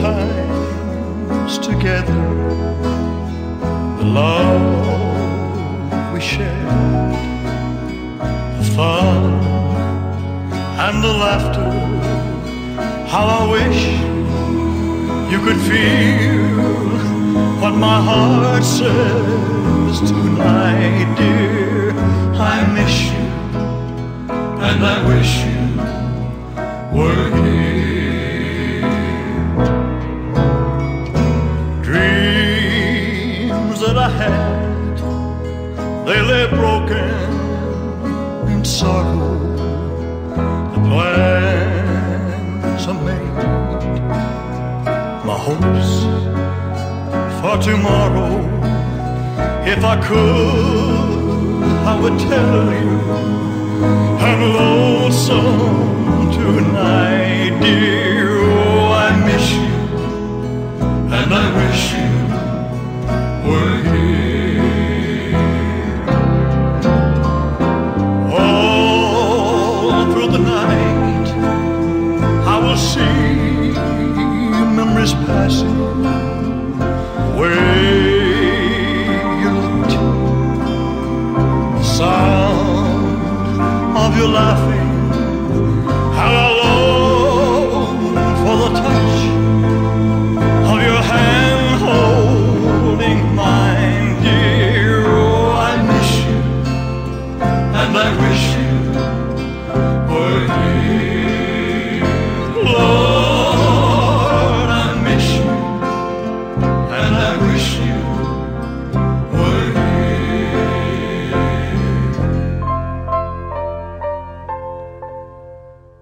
times together, the love we shared, the fun and the laughter. How I wish you could feel what my heart says tonight, dear. I miss you and I wish you were here. Dreams that I had, they lay broken in sorrow. The plans I made, my hopes for tomorrow. If I could, I would tell you see memories passing. Way you looked, the sound of your laughing, how